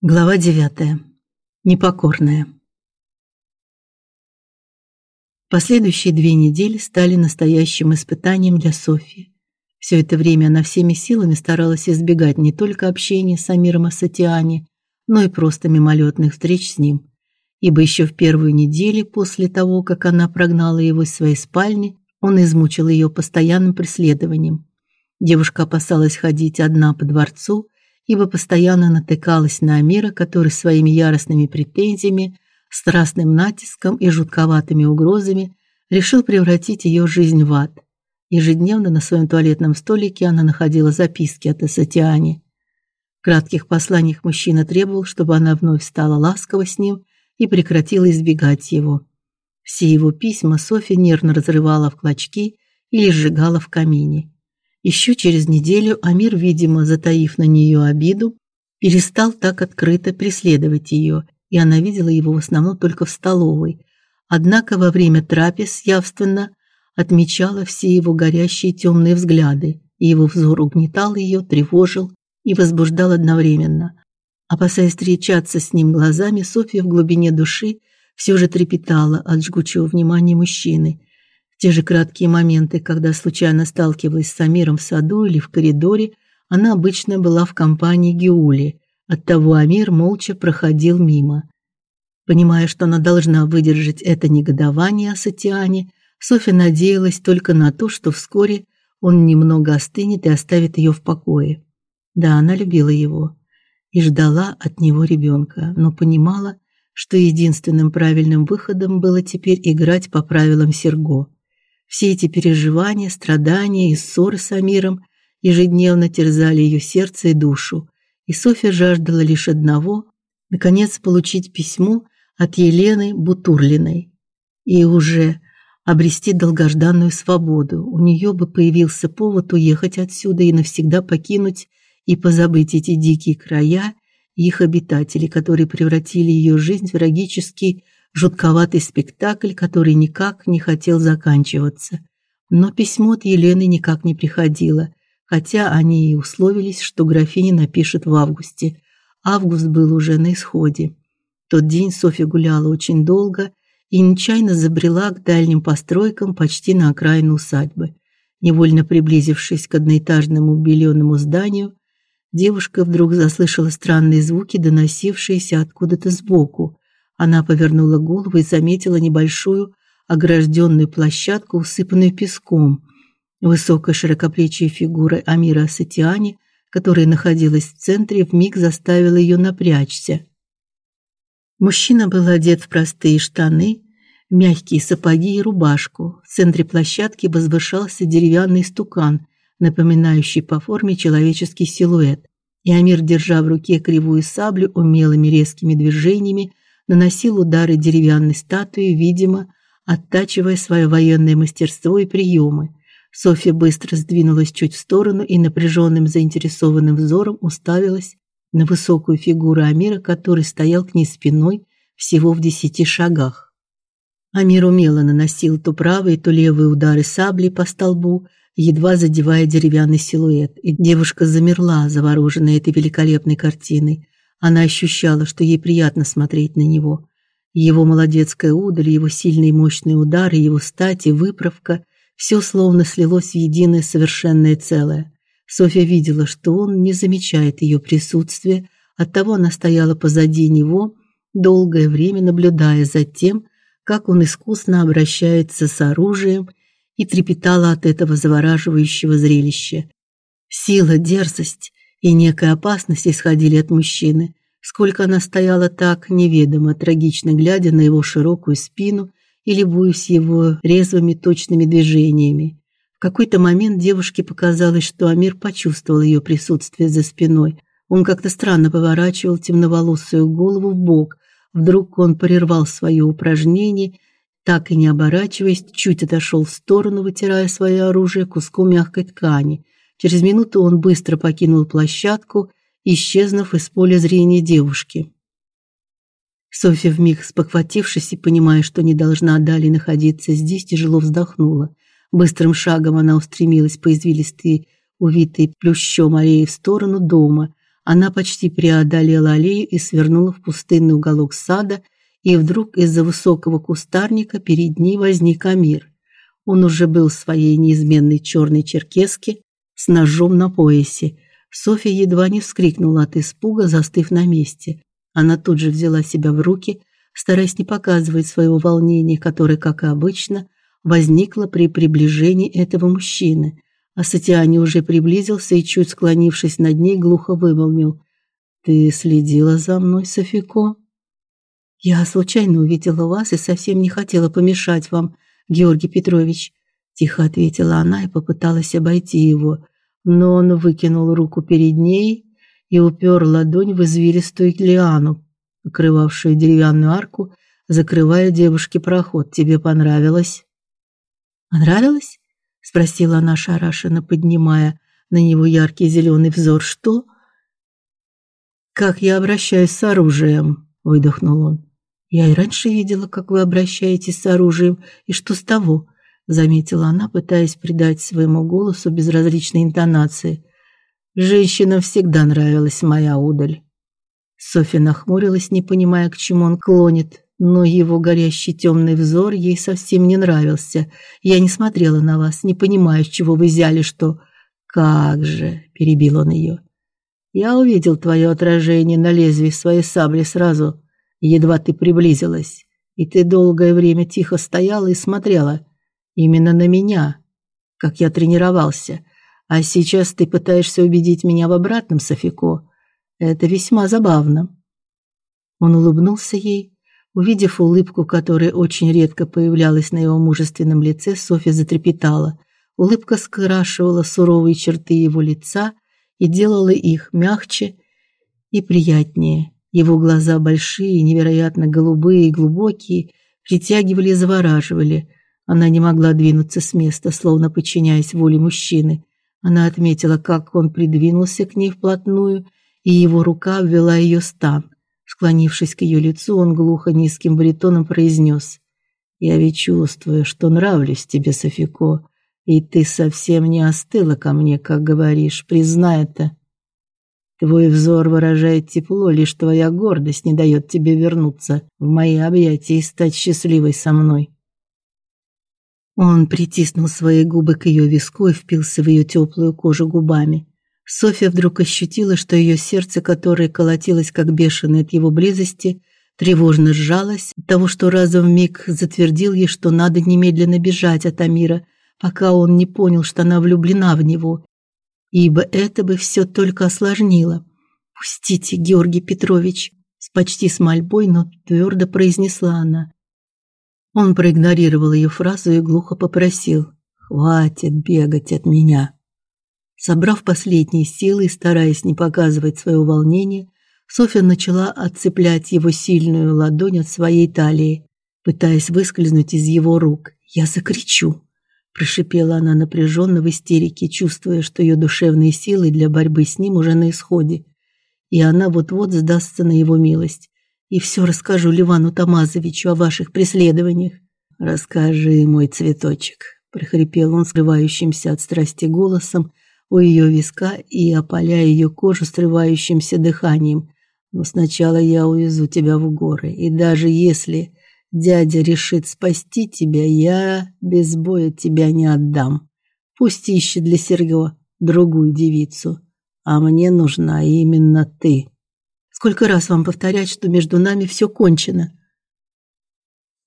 Глава 9. Непокорная. Последующие две недели стали настоящим испытанием для Софии. Все это время она всеми силами старалась избегать не только общения с Амиром Асатиани, но и просто мимолетных встреч с ним. Ибо еще в первую неделю после того, как она прогнала его из своей спальни, он измучил ее постоянным преследованием. Девушка опасалась ходить одна по дворцу, ибо постоянно натыкалась на Амира, который своими яростными претензиями, страстным натиском и жутковатыми угрозами решил превратить ее жизнь в ад. Ежедневно на своем туалетном столике она находила записки от Асатиани. В кратких посланиях мужчина требовал, чтобы она вновь стала ласкова с ним и прекратила избегать его. Все его письма Софья нервно разрывала в клочки или сжигала в камине. Еще через неделю Амир, видимо, затаив на нее обиду, перестал так открыто преследовать ее, и она видела его в основном только в столовой. Однако во время трапез явственно отмечала все его горящие темные взгляды, и его взор угнетал ее, тревожил и возбуждал одновременно. Опасаясь встречаться с ним глазами, Софья в глубине души все же трепетала от жгучего внимания мужчины – те же краткие моменты, когда случайно сталкивалась с Амиром в саду или в коридоре, она обычно была в компании Гиули. Оттого Амир молча проходил мимо. Понимая, что она должна выдержать это негодование о Сатиане, Софья надеялась только на то, что вскоре он немного остынет и оставит ее в покое. Да, она любила его и ждала от него ребенка, но понимала, что единственным правильным выходом было теперь играть по правилам Серго. Все эти переживания, страдания и ссоры с Амиром ежедневно терзали ее сердце и душу, и Софья жаждала лишь одного наконец получить письмо от Елены Бутурлиной и уже обрести долгожданную свободу. У нее бы появился повод уехать отсюда и навсегда покинуть и позабыть эти дикие края и их обитателей, которые превратили ее жизнь в трагический жутковатый спектакль, который никак не хотел заканчиваться. Но письмо от Елены никак не приходило, хотя они и условились, что графиня напишет в августе. Август был уже на исходе. Тот день Софья гуляла очень долго и нечаянно забрела к дальним постройкам почти на окраину усадьбы. Невольно приблизившись к одноэтажному беленому зданию, девушка вдруг заслышала странные звуки, доносившиеся откуда-то сбоку. Она повернула голову и заметила небольшую огражденную площадку, усыпанную песком. Высокая широкоплечья фигура Амира Сатиани, которая находилась в центре, вмиг заставила ее напрячься. Мужчина был одет в простые штаны, мягкие сапоги и рубашку. В центре площадки возвышался деревянный стукан, напоминающий по форме человеческий силуэт. И Амир, держа в руке кривую саблю, умелыми резкими движениями наносил удары деревянной статуи, видимо, оттачивая свое военное мастерство и приемы. Софья быстро сдвинулась чуть в сторону и напряженным заинтересованным взором уставилась на высокую фигуру Амира, который стоял к ней спиной всего в десяти шагах. Амир умело наносил то правые, то левые удары саблей по столбу, едва задевая деревянный силуэт, и девушка замерла, завороженная этой великолепной картиной. Она ощущала, что ей приятно смотреть на него. Его молодецкая удаль, его сильные мощные удары, его стать и выправка все словно слилось в единое совершенное целое. Софья видела, что он не замечает ее присутствия, оттого она стояла позади него, долгое время наблюдая за тем, как он искусно обращается с оружием, и трепетала от этого завораживающего зрелища. Сила, дерзость и некая опасность исходили от мужчины. Сколько она стояла так, неведомо, трагично глядя на его широкую спину и любуясь его резвыми точными движениями. В какой-то момент девушке показалось, что Амир почувствовал ее присутствие за спиной. Он как-то странно поворачивал темноволосую голову в бок. Вдруг он прервал свое упражнение, так и не оборачиваясь, чуть отошел в сторону, вытирая свое оружие куском мягкой ткани. Через минуту он быстро покинул площадку, исчезнув из поля зрения девушки. Софья вмиг спохватившись и понимая, что не должна далее находиться здесь, тяжело вздохнула. Быстрым шагом она устремилась по извилистой, увитой плющом аллее в сторону дома. Она почти преодолела аллею и свернула в пустынный уголок сада, и вдруг из-за высокого кустарника перед ней возник Амир. Он уже был в своей неизменной черной черкеске с ножом на поясе. Софья едва не вскрикнула от испуга, застыв на месте. Она тут же взяла себя в руки, стараясь не показывать своего волнения, которое, как и обычно, возникло при приближении этого мужчины. А Сатиани уже приблизился и, чуть склонившись над ней, глухо вымолвил. «Ты следила за мной, Софико?» «Я случайно увидела вас и совсем не хотела помешать вам, Георгий Петрович», тихо ответила она и попыталась обойти его, но он выкинул руку перед ней и упер ладонь в извилистую лиану, покрывавшую деревянную арку, закрывая девушке проход. «Тебе понравилось?» «Понравилось?» спросила она шарашенно, поднимая на него яркий зеленый взор. Что? Как я обращаюсь с оружием, выдохнул он. Я и раньше видела, как вы обращаетесь с оружием, и что с того? Заметила она, пытаясь придать своему голосу безразличной интонации. Женщинам всегда нравилась моя удаль. Софья нахмурилась, не понимая, к чему он клонит но его горящий темный взор ей совсем не нравился. Я не смотрела на вас, не понимаю, с чего вы взяли, что Как же, перебил он ее. Я увидел твое отражение на лезвии своей сабли сразу, едва ты приблизилась, и ты долгое время тихо стояла и смотрела именно на меня, как я тренировался. А сейчас ты пытаешься убедить меня в обратном, Софико. Это весьма забавно. Он улыбнулся ей, Увидев улыбку, которая очень редко появлялась на его мужественном лице, Софья затрепетала. Улыбка скрашивала суровые черты его лица и делала их мягче и приятнее. Его глаза большие, невероятно голубые и глубокие, притягивали и завораживали. Она не могла двинуться с места, словно подчиняясь воле мужчины. Она отметила, как он придвинулся к ней вплотную, и его рука обвела ее стан. Склонившись к ее лицу, он глухо низким баритоном произнес: "Я ведь чувствую, что нравлюсь тебе, Софико, и ты совсем не остыла ко мне, как говоришь, признай это. Твой взор выражает тепло, лишь твоя гордость не дает тебе вернуться в мои объятия и стать счастливой со мной". Он притиснул свои губы к ее виску и впился в ее теплую кожу губами. Софья вдруг ощутила, что ее сердце, которое колотилось как бешеное от его близости, тревожно сжалось от того, что разом миг затвердил ей, что надо немедленно бежать от Амира, пока он не понял, что она влюблена в него, ибо это бы все только осложнило. "Пустите, Георгий Петрович", с почти с мольбой, но твердо произнесла она. Он проигнорировал ее фразу и глухо попросил: "Хватит бегать от меня". Собрав последние силы и стараясь не показывать своего волнения, Софья начала отцеплять его сильную ладонь от своей талии, пытаясь выскользнуть из его рук. "Я закричу", прошипела она напряженно в истерике, чувствуя, что ее душевные силы для борьбы с ним уже на исходе, и она вот-вот сдастся на его милость. И все расскажу Ливану Тамазовичу о ваших преследованиях. Расскажи, мой цветочек, прохрипел он срывающимся от страсти голосом у ее виска и опаляя ее кожу срывающимся дыханием. Но сначала я увезу тебя в горы, и даже если дядя решит спасти тебя, я без боя тебя не отдам. Пусть ищет для Серго другую девицу, а мне нужна именно ты. Сколько раз вам повторять, что между нами все кончено?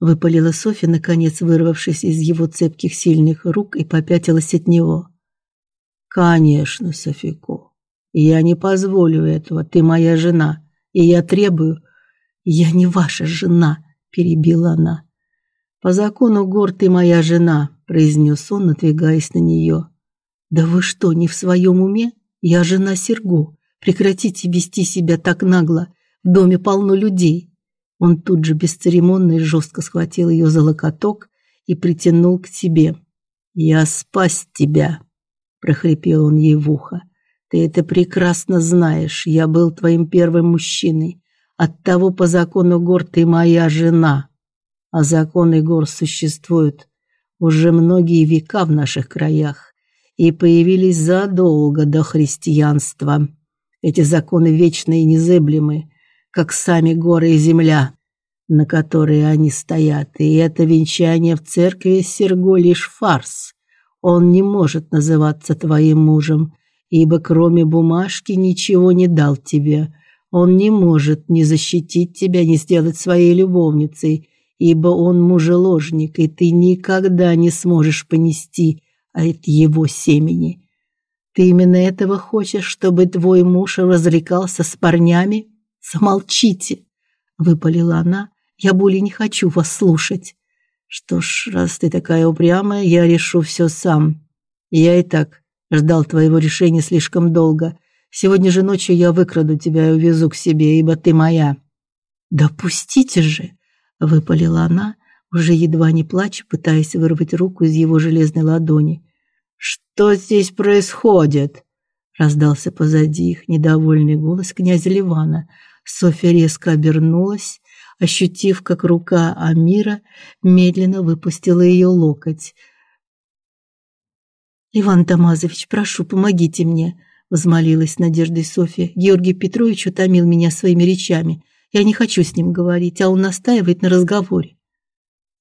Выпалила Софья, наконец вырвавшись из его цепких сильных рук и попятилась от него. Конечно, Софико. Я не позволю этого. Ты моя жена, и я требую. Я не ваша жена, перебила она. По закону гор ты моя жена, произнес он, надвигаясь на нее. Да вы что, не в своем уме? Я жена Серго. Прекратите вести себя так нагло. В доме полно людей. Он тут же бесцеремонно и жестко схватил ее за локоток и притянул к себе. Я спас тебя прохрипел он ей в ухо. Ты это прекрасно знаешь. Я был твоим первым мужчиной. Оттого по закону гор ты моя жена. А законы гор существуют уже многие века в наших краях и появились задолго до христианства. Эти законы вечны и незыблемы, как сами горы и земля, на которые они стоят. И это венчание в церкви Серго лишь фарс. Он не может называться твоим мужем, ибо кроме бумажки ничего не дал тебе. Он не может ни защитить тебя, ни сделать своей любовницей, ибо он мужеложник, и ты никогда не сможешь понести от его семени. Ты именно этого хочешь, чтобы твой муж развлекался с парнями? Замолчите, выпалила она. Я более не хочу вас слушать. Что ж, раз ты такая упрямая, я решу все сам. Я и так ждал твоего решения слишком долго. Сегодня же ночью я выкраду тебя и увезу к себе, ибо ты моя. Допустите же, выпалила она, уже едва не плача, пытаясь вырвать руку из его железной ладони. Что здесь происходит? раздался позади их недовольный голос князя Ливана. Софья резко обернулась, ощутив, как рука Амира медленно выпустила ее локоть. Иван Тамазович, прошу, помогите мне, взмолилась надеждой Софья. Георгий Петрович утомил меня своими речами. Я не хочу с ним говорить, а он настаивает на разговоре.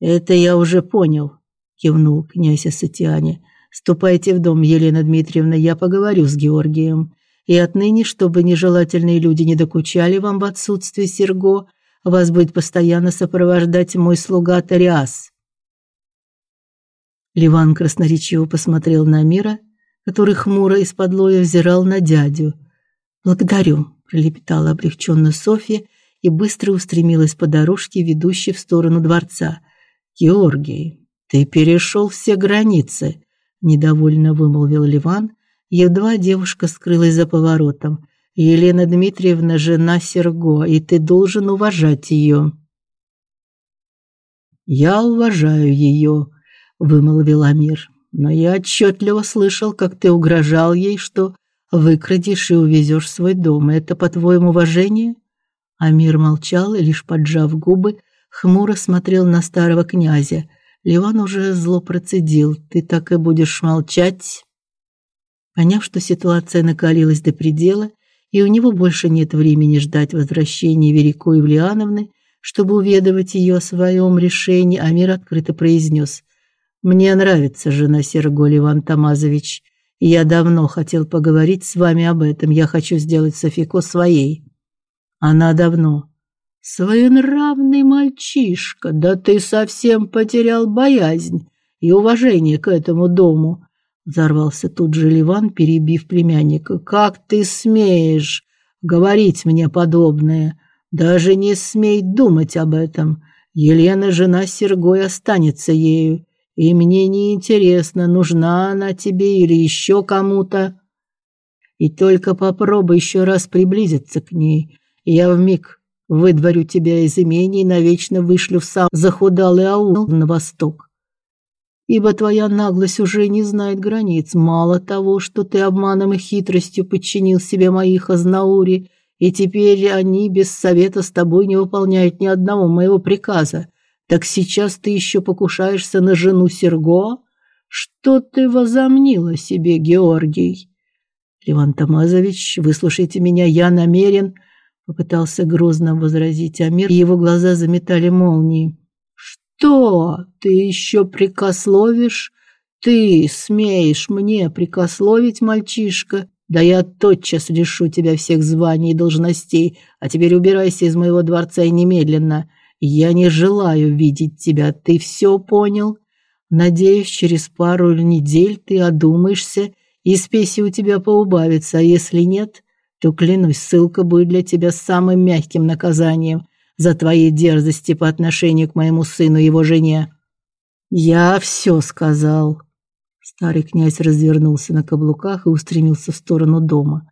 Это я уже понял, кивнул князь Асатиане. Ступайте в дом, Елена Дмитриевна, я поговорю с Георгием. И отныне, чтобы нежелательные люди не докучали вам в отсутствие Серго, вас будет постоянно сопровождать мой слуга Тариас. Ливан красноречиво посмотрел на Мира, который хмуро из-под лоя взирал на дядю. "Благодарю", пролепетала облегченно Софья и быстро устремилась по дорожке, ведущей в сторону дворца. "Георгий, ты перешел все границы", недовольно вымолвил Ливан, едва девушка скрылась за поворотом. "Елена Дмитриевна жена Серго, и ты должен уважать ее». "Я уважаю ее», — вымолвил Амир. «Но я отчетливо слышал, как ты угрожал ей, что выкрадешь и увезешь свой дом. Это, по-твоему, уважение?» Амир молчал лишь поджав губы, хмуро смотрел на старого князя. Ливан уже зло процедил: "Ты так и будешь молчать?" Поняв, что ситуация накалилась до предела, и у него больше нет времени ждать возвращения Верико Евлеановны, чтобы уведомить ее о своем решении, Амир открыто произнес: "Мне нравится жена Серго Иван Тамазович, я давно хотел поговорить с вами об этом. Я хочу сделать Софико своей". Она давно Своенравный мальчишка, да ты совсем потерял боязнь и уважение к этому дому. Взорвался тут же Ливан, перебив племянника. Как ты смеешь говорить мне подобное? Даже не смей думать об этом. Елена, жена Сергой, останется ею, и мне не интересно, нужна она тебе или еще кому-то. И только попробуй еще раз приблизиться к ней. Я вмиг Выдворю тебя из имения и навечно вышлю в сам захудалый аул на восток. Ибо твоя наглость уже не знает границ. Мало того, что ты обманом и хитростью подчинил себе моих Азнаури, и теперь они без совета с тобой не выполняют ни одного моего приказа, так сейчас ты еще покушаешься на жену Серго? Что ты возомнил о себе, Георгий? Леван Тамазович, выслушайте меня, я намерен попытался грозно возразить Амир, и его глаза заметали молнии. Что? Ты еще прикословишь? Ты смеешь мне прикословить, мальчишка? Да я тотчас лишу тебя всех званий и должностей, а теперь убирайся из моего дворца и немедленно. Я не желаю видеть тебя. Ты все понял? Надеюсь, через пару недель ты одумаешься, и спеси у тебя поубавится, а если нет, то, клянусь, ссылка будет для тебя самым мягким наказанием за твои дерзости по отношению к моему сыну и его жене. Я все сказал. Старый князь развернулся на каблуках и устремился в сторону дома.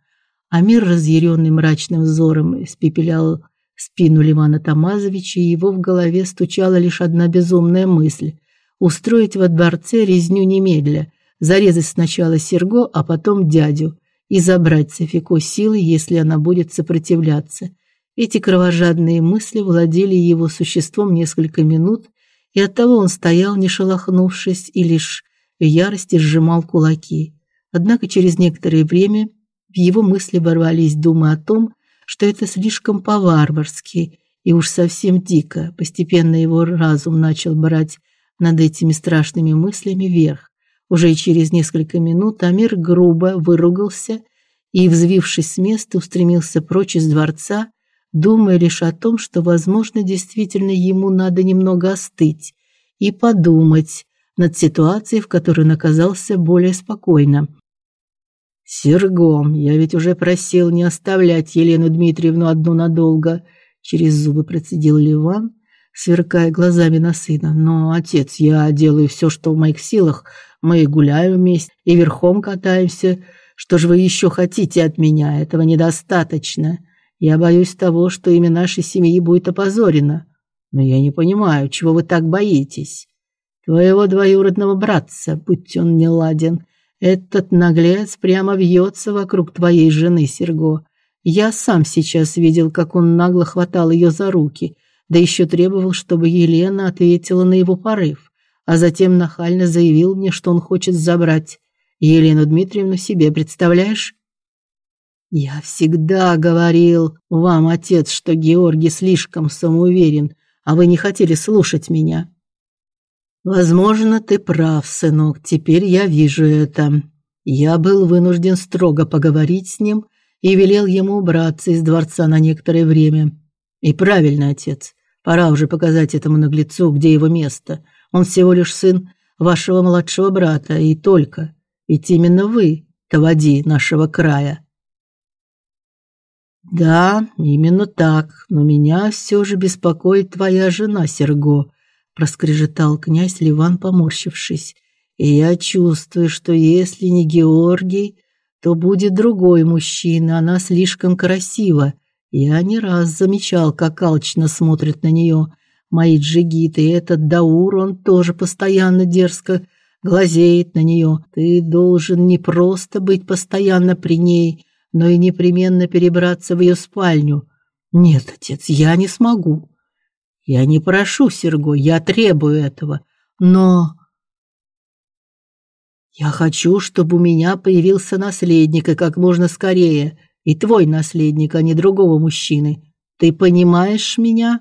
Амир, разъяренный мрачным взором, испепелял спину Ливана Тамазовича, и его в голове стучала лишь одна безумная мысль: устроить во дворце резню немедля, зарезать сначала Серго, а потом дядю и забрать Софико силой, если она будет сопротивляться. Эти кровожадные мысли владели его существом несколько минут, и оттого он стоял, не шелохнувшись, и лишь в ярости сжимал кулаки. Однако через некоторое время В его мысли ворвались думы о том, что это слишком по-варварски и уж совсем дико. Постепенно его разум начал брать над этими страшными мыслями верх. Уже через несколько минут Амир грубо выругался и, взвившись с места, устремился прочь из дворца, думая лишь о том, что, возможно, действительно ему надо немного остыть и подумать над ситуацией, в которой он оказался более спокойно. Сергом, я ведь уже просил не оставлять Елену Дмитриевну одну надолго, через зубы процедил Ливан, сверкая глазами на сына. Но, отец, я делаю все, что в моих силах. Мы гуляем вместе и верхом катаемся. Что же вы еще хотите от меня? Этого недостаточно. Я боюсь того, что имя нашей семьи будет опозорено. Но я не понимаю, чего вы так боитесь. Твоего двоюродного братца, будь он не ладен, этот наглец прямо вьется вокруг твоей жены, Серго. Я сам сейчас видел, как он нагло хватал ее за руки, да еще требовал, чтобы Елена ответила на его порыв, а затем нахально заявил мне, что он хочет забрать Елену Дмитриевну себе, представляешь? Я всегда говорил вам, отец, что Георгий слишком самоуверен, а вы не хотели слушать меня. Возможно, ты прав, сынок. Теперь я вижу это. Я был вынужден строго поговорить с ним и велел ему убраться из дворца на некоторое время. И правильно, отец. Пора уже показать этому наглецу, где его место. Он всего лишь сын вашего младшего брата и только. Ведь именно вы тавади нашего края. Да, именно так. Но меня все же беспокоит твоя жена, Серго проскрежетал князь Ливан, поморщившись. И я чувствую, что если не Георгий, то будет другой мужчина, она слишком красива. Я не раз замечал, как алчно смотрит на нее мои джигиты, и этот Даур, он тоже постоянно дерзко глазеет на нее. Ты должен не просто быть постоянно при ней, но и непременно перебраться в ее спальню. Нет, отец, я не смогу. Я не прошу, Серго, я требую этого. Но я хочу, чтобы у меня появился наследник и как можно скорее. И твой наследник, а не другого мужчины. Ты понимаешь меня?